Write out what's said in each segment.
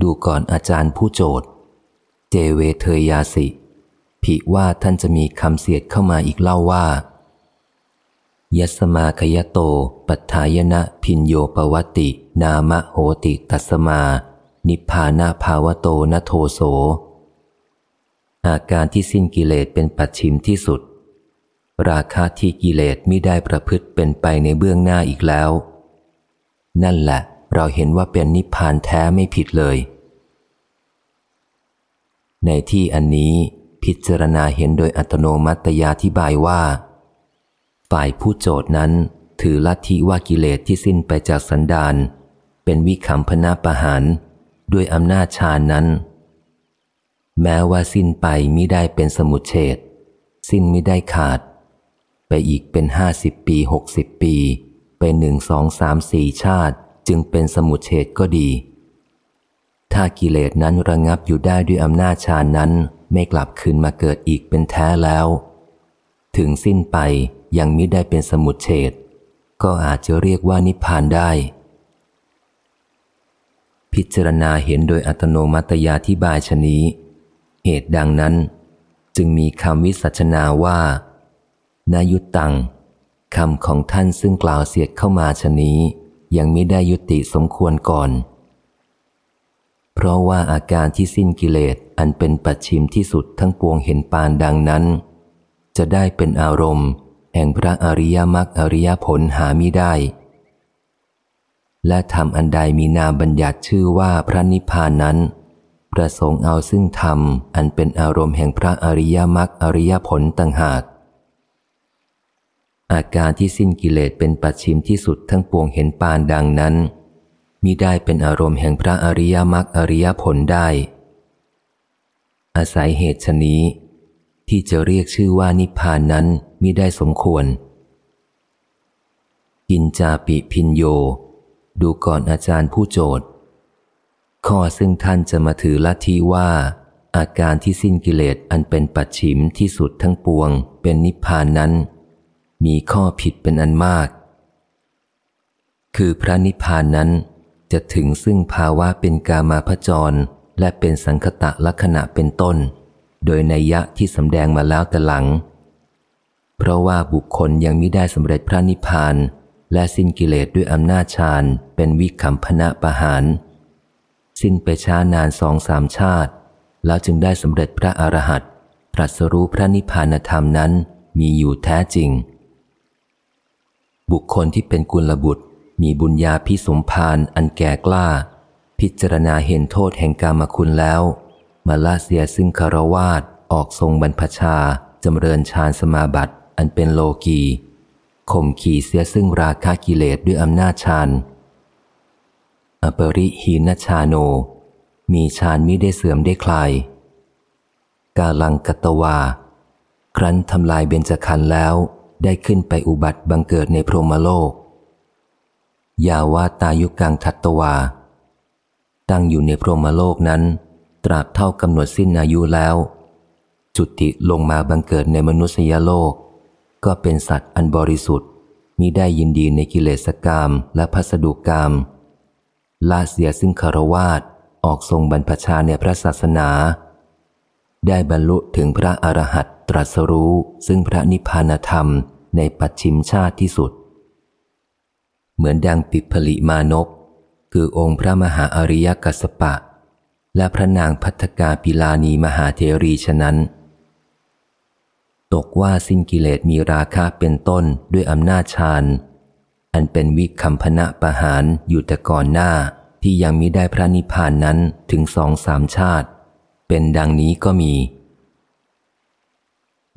ดูก่อนอาจารย์ผู้โจทย์ เจเวเทยยาสิผิว่าท่านจะมีคำเสียดเข้ามาอีกเล่าว่า ยัสมาคยโต ปัฏฐายนะพินโยปวติ นามะโหติตัสมา นิพพานาภาวโตนโทโส อาการที่สิ้นกิเลสเป็นปัจฉิมที่สุด ราคาที่กิเลสไม่ได้ประพฤติเป็นไปในเบื้องหน้าอีกแล้ว นั่นแหละ เราเห็นว่าเป็นนิพพานแท้ไม่ผิดเลย ในที่อันนี้พิจารณาเห็นโดยอัตโนมัติยาธิบายว่า ฝ่ายผู้โจทย์นั้นถือลัทธิว่ากิเลสที่สิ้นไปจากสันดานเป็นวิคัมพนาประหารด้วยอำนาจฌานนั้น แม้ว่าสิ้นไปมิได้เป็นสมุทเฉดสิ้นมิได้ขาด ไปอีกเป็นห้าสิบปีหกสิบปี ไปหนึ่งสองสามสี่ชาติ จึงเป็นสมุทเฉดก็ดี ถ้ากิเลสนั้นระงับอยู่ได้ด้วยอำนาจฌานนั้นไม่กลับคืนมาเกิดอีกเป็นแท้แล้ว ถึงสิ้นไปยังมิได้เป็นสมุดเฉดก็อาจจะเรียกว่านิพพานได้ พิจารณาเห็นโดยอัตโนมัตยาที่บายชนี้ เหตุดังนั้น จึงมีคำวิสัชนาว่านายุตตังคำของท่านซึ่งกล่าวเสียดเข้ามาชนี้ ยังม่ได้ยุติสมควรก่อน เพราะว่าอาการที่สิ้นกิเลสอันเป็นปัจฉิมที่สุดทั้งปวงเห็นปานดังนั้น จะได้เป็นอารมณ์ แห่งพระอริยมรรคอริยผลหามิได้ และทำอันใดมีนามบัญญัติชื่อว่าพระนิพพานนั้น ประสงค์เอาซึ่งธรรมอันเป็นอารมณ์แห่งพระอริยมรรคอริยผลต่างหาก อาการที่สิ้นกิเลสเป็นปัจฉิมที่สุดทั้งปวงเห็นปานดังนั้นมิได้เป็นอารมณ์แห่งพระอริยมรรคอริยผลได้ อาศัยเหตุชนี้ ที่จะเรียกชื่อว่านิพพานนั้นมิได้สมควร กินจาปิพินโย ดูก่อนอาจารย์ผู้โจทย์ ข้อซึ่งท่านจะมาถือลัทธิว่า อาการที่สิ้นกิเลสอันเป็นปัจฉิมที่สุดทั้งปวง เป็นนิพพานนั้น มีข้อผิดเป็นอันมาก คือพระนิพพานนั้นจะถึงซึ่งภาวะเป็นกามาพจร และเป็นสังคตะลักษณะเป็นต้น โดยนัยยะที่สำแดงมาแล้วแต่หลัง เพราะว่าบุคคลยังมิได้สำเร็จพระนิพพาน และสิ้นกิเลสด้วยอำนาจฌานเป็นวิคัมพนะประหาร สิ้นไปช้านานสองสามชาติ แล้วจึงได้สำเร็จพระอรหันต์ตรัสรู้พระนิพพานธรรมนั้นมีอยู่แท้จริง บุคคลที่เป็นกุลบุตร มีบุญญาพิสมพานอันแก่กล้า พิจารณาเห็นโทษแห่งกามคุณแล้ว มาลาเสียซึ่งคารวาสออกทรงบรรพชาจำเริญฌานสมาบัติอันเป็นโลกีข่มขี่เสียซึ่งราคากิเลสด้วยอำนาจฌานอปริหีนชาโน มีฌานมิได้เสื่อมได้คลาย กาลังกตวา ครั้นทำลายเบญจขันธ์แล้ว ได้ขึ้นไปอุบัติบังเกิดในพรหมโลก ยาวาตายุกังทัตตวา ตั้งอยู่ในพรหมโลกนั้น ตราบเท่ากำหนดสิ้นอายุแล้ว จุติลงมาบังเกิดในมนุษยโลก ก็เป็นสัตว์อันบริสุทธิ์มิได้ยินดีในกิเลสกรรมและพัสดุกรรมลาเสียซึ่งคารวาสออกทรงบรรพชาในพระศาสนา ได้บรรลุถึงพระอรหัตตรัสรู้ซึ่งพระนิพพานธรรมในปัจฉิมชาติที่สุด เหมือนดังปิผลิมานก คือองค์พระมหาอริยกัสปะ และพระนางพัฒกาปิลานีมหาเทรีฉะนั้น ตกว่าสิ้นกิเลสมีราคาเป็นต้นด้วยอำนาจฌานอันเป็นวิคัมพนะประหารอยู่แต่ก่อนหน้าที่ยังมิได้พระนิพพานนั้นถึงสองสามชาติ เป็นดังนี้ก็มี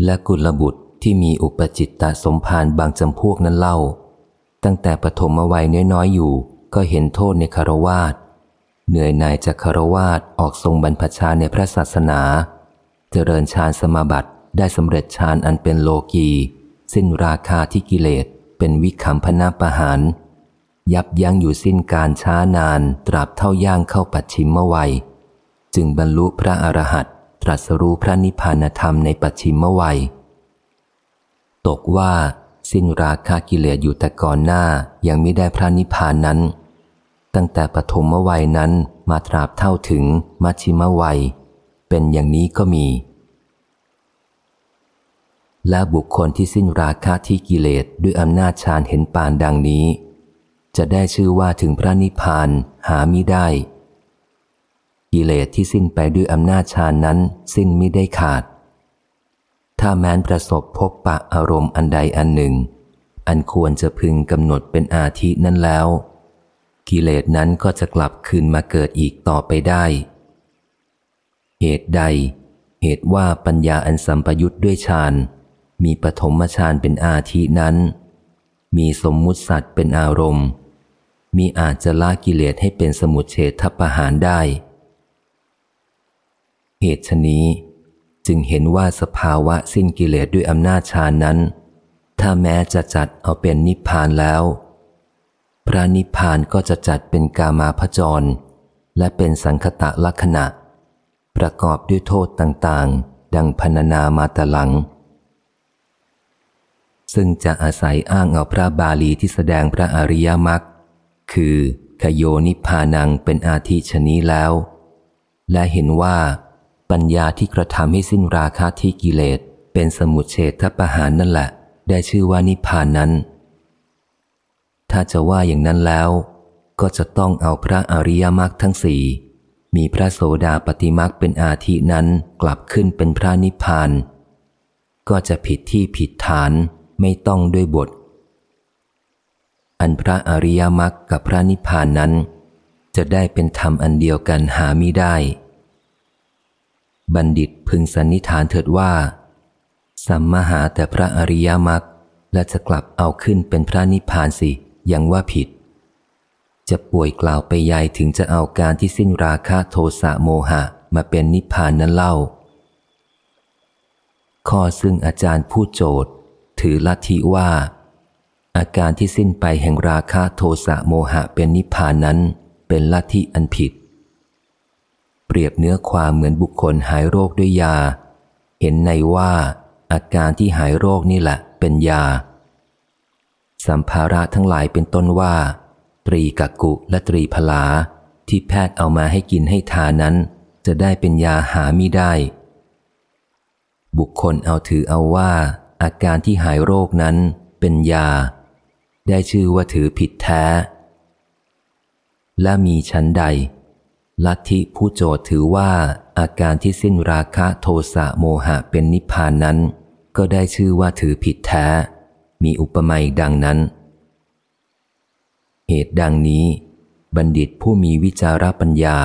และกุลบุตรที่มีอุปจิตตสมภารบางจำพวกนั้นเล่า ตั้งแต่ปฐมวัยน้อยๆอยู่ ก็เห็นโทษในคารวาสเหนื่อยหน่ายจากคารวาสออกทรงบรรพชาในพระศาสนา เจริญฌานสมาบัติได้สำเร็จฌานอันเป็นโลกี สิ้นราคาที่กิเลสเป็นวิคัมพนาประหารยับยั้งอยู่สิ้นการช้านานตราบเท่าย่างเข้าปัจฉิมวัย จึงบรรลุพระอรหันตตรัสรู้พระนิพพานธรรมในปัจฉิมวัย ตกว่า สิ้นราคากิเลสอยู่แต่ก่อนหน้ายังไม่ได้พระนิพพานนั้น ตั้งแต่ปฐมวัยนั้นมาตราบเท่าถึงมัชชิมวัย เป็นอย่างนี้ก็มี และบุคคลที่สิ้นราคะที่กิเลสด้วยอำนาจฌานเห็นปานดังนี้ จะได้ชื่อว่าถึงพระนิพพานหามิได้ กิเลสที่สิ้นไปด้วยอำนาจฌานนั้น สิ้นมิได้ขาด ถ้าแม้นประสบพบปะอารมณ์อันใดอันหนึ่ง อันควรจะพึงกำหนดเป็นอาทินั้นแล้ว กิเลสนั้นก็จะกลับคืนมาเกิดอีกต่อไปได้ เหตุใด เหตุว่าปัญญาอันสัมปยุทธ์ด้วยฌานมีปฐมฌานเป็นอาทินั้น มีสมมุติสัตว์เป็นอารมณ์มีอาจจะละกิเลสให้เป็นสมุทเฉททัปหารได้ เหตุชนี้ จึงเห็นว่าสภาวะสิ้นกิเลสด้วยอำนาจฌานนั้น ถ้าแม้จะจัดเอาเป็นนิพพานแล้ว พระนิพพานก็จะจัดเป็นกามาพจร และเป็นสังคตะลักษณะ ประกอบด้วยโทษต่างๆ ดังพรรณนามาตหลัง ซึ่งจะอาศัยอ้างเอาพระบาลีที่แสดงพระอริยมรรคคือขโยนิพานังเป็นอาทิชนี้แล้ว และเห็นว่า ปัญญาที่กระทำให้สิ้นราคะที่กิเลส เป็นสมุทเฉทประหารนั่นแหละ ได้ชื่อว่านิพานนั้น ถ้าจะว่าอย่างนั้นแล้ว ก็จะต้องเอาพระอริยมรรคทั้งสี่มีพระโสดาปฏิมรรคเป็นอาทินั้นกลับขึ้นเป็นพระนิพพาน ก็จะผิดที่ผิดฐานไม่ต้องด้วยบท อันพระอริยมรรคกับพระนิพพานนั้น จะได้เป็นธรรมอันเดียวกันหาไม่ได้ บัณฑิตพึงสันนิฐานเถิดว่า สัมมาหาแต่พระอริยมรรคและจะกลับเอาขึ้นเป็นพระนิพพานสิยังว่าผิด จะป่วยกล่าวไปยายถึงจะเอาการที่สิ้นราคะโทสะโมหะมาเป็นนิพพานนั้นเล่า ข้อซึ่งอาจารย์ผู้โจทย์ ถือลัทธิว่า อาการที่สิ้นไปแห่งราคะโทสะโมหะเป็นนิพพานนั้น เป็นลัทธิอันผิด เปรียบเนื้อความเหมือนบุคคลหายโรคด้วยยา เห็นในว่า อาการที่หายโรคนี่แหละเป็นยา สัมภาระทั้งหลายเป็นต้นว่า ตรีกักกุและตรีพลา ที่แพทย์เอามาให้กินให้ทานั้น จะได้เป็นยาหาไม่ได้ บุคคลเอาถือเอาว่า อาการที่หายโรคนั้นเป็นยา ได้ชื่อว่าถือผิดแท้ และมีชั้นใด ลัทธิผู้โจทย์ถือว่าอาการที่สิ้นราคะโทสะโมหะเป็นนิพพานนั้น ก็ได้ชื่อว่าถือผิดแท้ มีอุปมาอีกดังนั้น เหตุดังนี้ บัณฑิตผู้มีวิจารปัญญา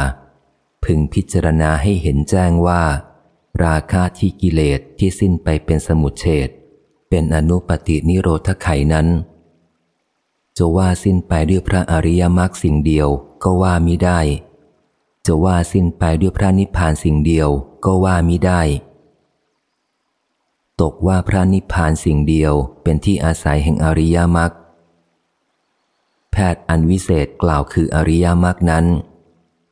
พึงพิจารณาให้เห็นแจ้งว่า ราคาที่กิเลสที่สิ้นไปเป็นสมุทเฉดเป็นอนุปตินิโรธไขนั้น จะว่าสิ้นไปด้วยพระอริยมรรคสิ่งเดียวก็ว่ามิได้ จะว่าสิ้นไปด้วยพระนิพพานสิ่งเดียวก็ว่ามิได้ ตกว่าพระนิพพานสิ่งเดียวเป็นที่อาศัยแห่งอริยมรรคแพทย์อันวิเศษกล่าวคืออริยมรรคนั้น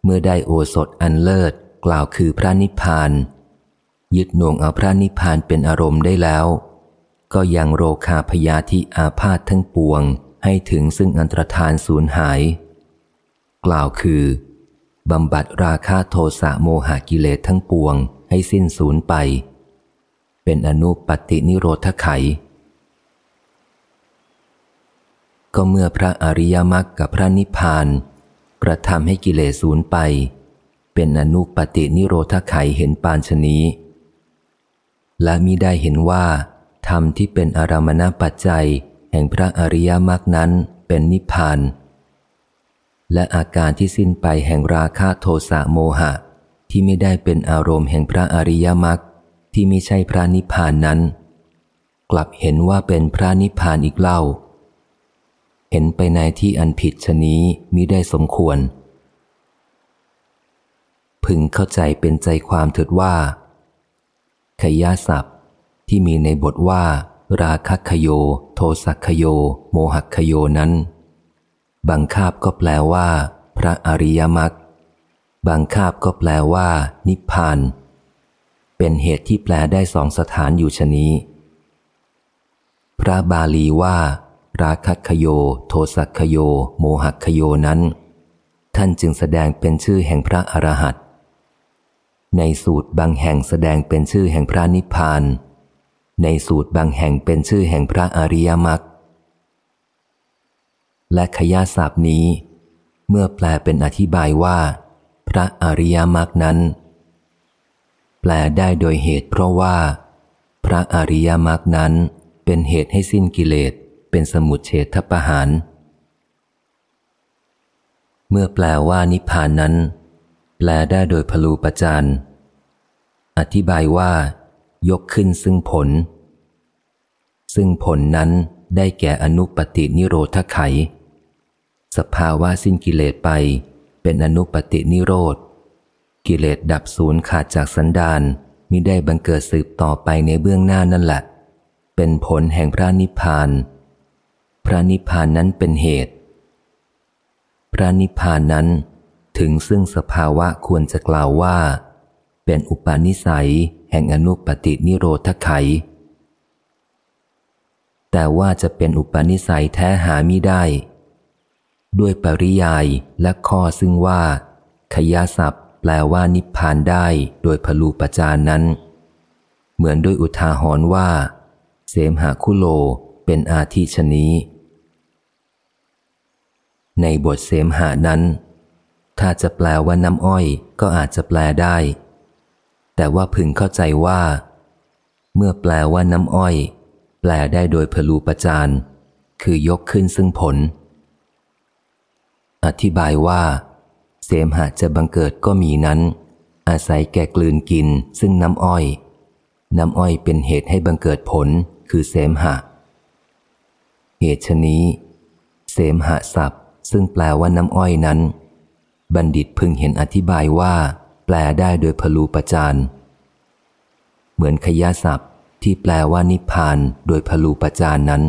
เมื่อได้โอสถอันเลิศกล่าวคือพระนิพพาน ยึดหน่วงเอาพระนิพพานเป็นอารมณ์ได้แล้ว ก็ยังโรคาพยาธิอาพาธทั้งปวงให้ถึงซึ่งอันตรธานสูญหาย กล่าวคือ บำบัดราคาโทสะโมหกิเลสทั้งปวงให้สิ้นสูญไป เป็นอนุปตินิโรธไข ก็เมื่อพระอริยมรรคกับพระนิพพาน กระทำให้กิเลสสูญไป เป็นอนุปตินิโรธไขเห็นปานชนี้ และมิได้เห็นว่าธรรมที่เป็นอารามณปัจจัย แห่งพระอริยมรรคนั้นเป็นนิพพาน และอาการที่สิ้นไปแห่งราคะโทสะโมหะ ที่ไม่ได้เป็นอารมณ์แห่งพระอริยมรรคที่ไม่ใช่พระนิพพานนั้น กลับเห็นว่าเป็นพระนิพพานอีกเล่า เห็นไปในที่อันผิดชนี้มิได้สมควร พึงเข้าใจเป็นใจความเถิดว่า ขยาศัพท์ที่มีในบทว่า ราคัคโย โทสักโย โมหักโยนั้น บางคาบก็แปลว่า พระอริยมรรค บางคาบก็แปลว่า นิพพาน เป็นเหตุที่แปลได้สองสถานอยู่ชนี้ พระบาลีว่า ราคัคโย โทสักโย โมหักโยนั้น ท่านจึงแสดงเป็นชื่อแห่งพระอรหันต์ในสูตรบางแห่งแสดงเป็นชื่อแห่งพระนิพพาน ในสูตรบางแห่งเป็นชื่อแห่งพระอริยมรรค และขยาศัพท์นี้ เมื่อแปลเป็นอธิบายว่า พระอริยมรรคนั้น แปลได้โดยเหตุเพราะว่า พระอริยมรรคนั้นเป็นเหตุให้สิ้นกิเลสเป็นสมุทเฉทประหาร เมื่อแปลว่านิพพานนั้น แปลได้โดยพลูปจารย์อธิบายว่า ยกขึ้นซึ่งผล ซึ่งผลนั้นได้แก่อนุปตินิโรธไข สภาวะสิ้นกิเลสไป เป็นอนุปตินิโรธ กิเลสดับสูญขาดจากสันดานมิได้บังเกิดสืบต่อไปในเบื้องหน้านั่นแหละ เป็นผลแห่งพระนิพพาน พระนิพพานนั้นเป็นเหตุ พระนิพพานนั้นถึงซึ่งสภาวะควรจะกล่าวว่า เป็นอุปาณิสัยแห่งอนุปตินิโรธไข แต่ว่าจะเป็นอุปาณิสัยแท้หามิได้ ด้วยปริยายและข้อซึ่งว่าขยาศัพท์แปลว่านิพพานได้โดยพลูปจานนั้น เหมือนด้วยอุทาหรณ์ว่า เสมหาคุโลเป็นอาทิชนี้ ในบทเสมหานั้น ถ้าจะแปลว่าน้ำอ้อยก็อาจจะแปลได้ แต่ว่าพึงเข้าใจว่า เมื่อแปลว่าน้ำอ้อย แปลได้โดยพลูปจานคือยกขึ้นซึ่งผล อธิบายว่า เสมหะจะบังเกิดก็มีนั้น อาศัยแก่กลืนกินซึ่งน้ำอ้อย น้ำอ้อยเป็นเหตุให้บังเกิดผลคือเสมหะ เหตุชนี้ เสมหะศัพท์ ซึ่งแปลว่าน้ำอ้อยนั้น บัณฑิตพึงเห็นอธิบายว่า แปลได้โดยพลูปจานเหมือนขยาศัพท์ที่แปลว่านิพพานโดยพลูปจานนั้น